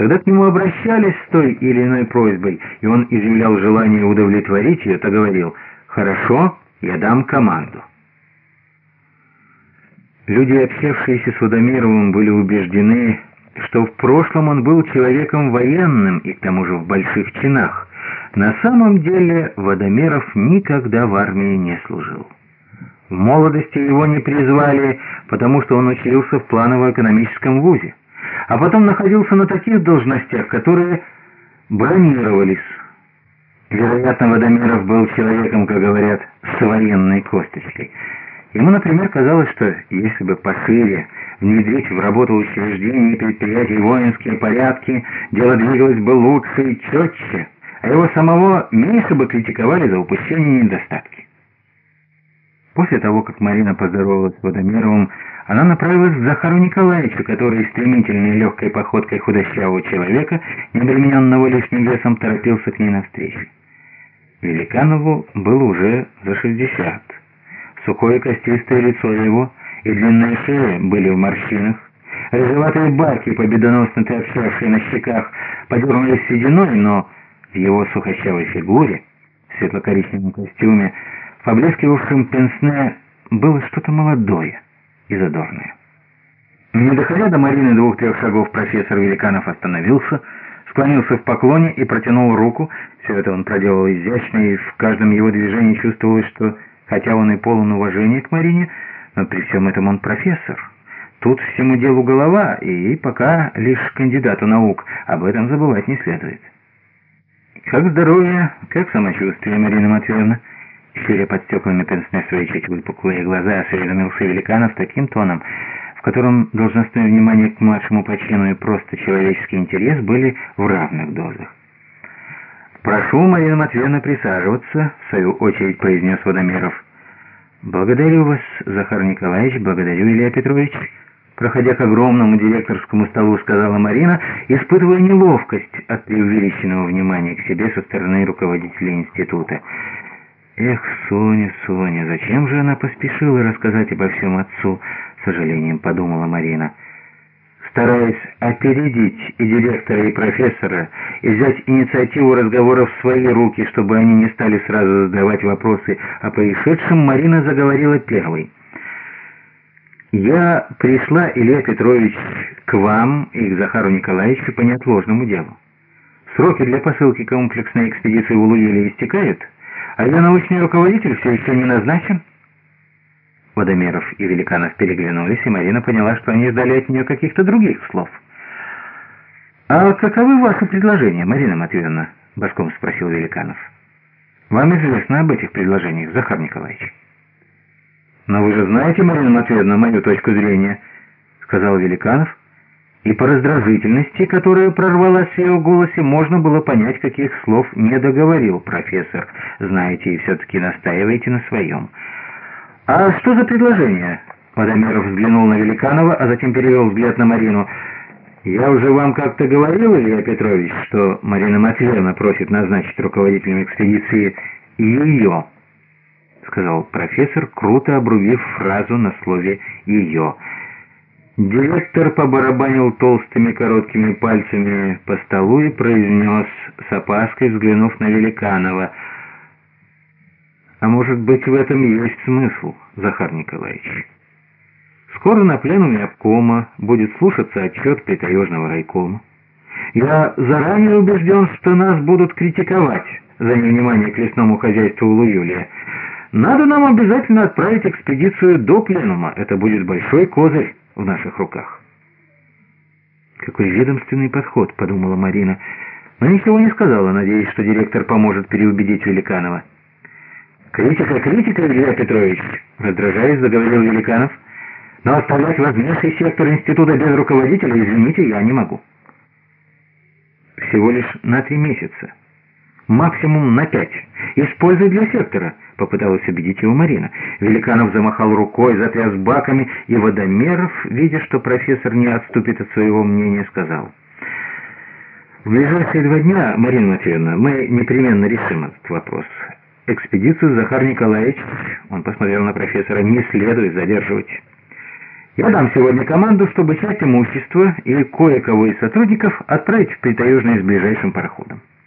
Когда к нему обращались с той или иной просьбой, и он изъявлял желание удовлетворить ее, то говорил «Хорошо, я дам команду». Люди, общавшиеся с Водомеровым, были убеждены, что в прошлом он был человеком военным и к тому же в больших чинах. На самом деле Водомеров никогда в армии не служил. В молодости его не призвали, потому что он учился в планово-экономическом вузе, а потом находился на таких должностях, которые бронировались. Вероятно, Водомеров был человеком, как говорят, с военной косточкой. Ему, например, казалось, что если бы пошире внедрить в работу учреждений и предприятий воинские порядки, дело двигалось бы лучше и четче, а его самого меньше бы критиковали за упущение недостатки. После того, как Марина поздоровалась с Водомеровым, она направилась к Захару Николаевичу, который стремительной легкой походкой худощавого человека, не обремененного лишним весом, торопился к ней навстречу. Великанову было уже за шестьдесят. Сухое костистое лицо его и длинная шея были в морщинах. Рыжеватые баки, победоносно торчавшие на щеках, подернулись сединой, но в его сухощавой фигуре, в светло-коричневом костюме, поблескивавшем пенсне, было что-то молодое и задорное. Не доходя до Марины двух-трех шагов, профессор Великанов остановился, склонился в поклоне и протянул руку. Все это он проделал изящно, и в каждом его движении чувствовалось, что, хотя он и полон уважения к Марине, но при всем этом он профессор. Тут всему делу голова, и пока лишь кандидату наук, об этом забывать не следует. «Как здоровье, как самочувствие, Марина Матвеевна?» Щуря под стеклами пенсне свои чуть выпуклые глаза, осведомился Великанов таким тоном, в котором должностное внимание к младшему по чину и просто человеческий интерес были в равных дозах. «Прошу, Марина Матвеевна, присаживаться», — в свою очередь произнес Водомеров. «Благодарю вас, Захар Николаевич, благодарю, Илья Петрович». Проходя к огромному директорскому столу, сказала Марина, испытывая неловкость от преувеличенного внимания к себе со стороны руководителя института. Эх, Соня, Соня, зачем же она поспешила рассказать обо всем отцу, сожалением подумала Марина. Стараясь опередить и директора, и профессора, и взять инициативу разговоров в свои руки, чтобы они не стали сразу задавать вопросы о происшедшем, Марина заговорила первой. «Я пришла, Илья Петрович, к вам и к Захару Николаевичу по неотложному делу. Сроки для посылки комплексной экспедиции в Улуеле истекают?» А ее научный руководитель все еще не назначен?» Водомеров и Великанов переглянулись, и Марина поняла, что они ждали от нее каких-то других слов. «А каковы ваши предложения, Марина Матвеевна?» — башком спросил Великанов. «Вам известно об этих предложениях, Захар Николаевич». «Но вы же знаете, Марина Матвеевна, мою точку зрения», — сказал Великанов, и по раздражительности, которая прорвалась в его голосе, можно было понять, каких слов не договорил профессор. Знаете, и все-таки настаиваете на своем. «А что за предложение?» Водомеров взглянул на Великанова, а затем перевел взгляд на Марину. «Я уже вам как-то говорил, Илья Петрович, что Марина Матвеевна просит назначить руководителем экспедиции ее», сказал профессор, круто обрубив фразу на слове «ее». Директор побарабанил толстыми короткими пальцами по столу и произнес, с опаской взглянув на Великанова, «А может быть, в этом есть смысл, Захар Николаевич? Скоро на пленуме обкома будет слушаться отчет притаежного райкома. Я заранее убежден, что нас будут критиковать за невнимание к лесному хозяйству Луюлия. Надо нам обязательно отправить экспедицию до пленума, это будет большой козырь» в наших руках. «Какой ведомственный подход», — подумала Марина, но ничего не сказала, надеясь, что директор поможет переубедить Великанова. «Критика, критика, Илья Петрович!» — раздражаясь, заговорил Великанов. «Но оставлять важнейший сектор института без руководителя, извините, я не могу». «Всего лишь на три месяца. Максимум на пять. Используй для сектора». Попыталась убедить его Марина. Великанов замахал рукой, затряс баками, и Водомеров, видя, что профессор не отступит от своего мнения, сказал... В ближайшие два дня, Марина Матвеевна, мы непременно решим этот вопрос. Экспедицию Захар Николаевич, он посмотрел на профессора, не следует задерживать. Я дам сегодня команду, чтобы часть имущества и кое-кого из сотрудников отправить в Притаежное с ближайшим пароходом.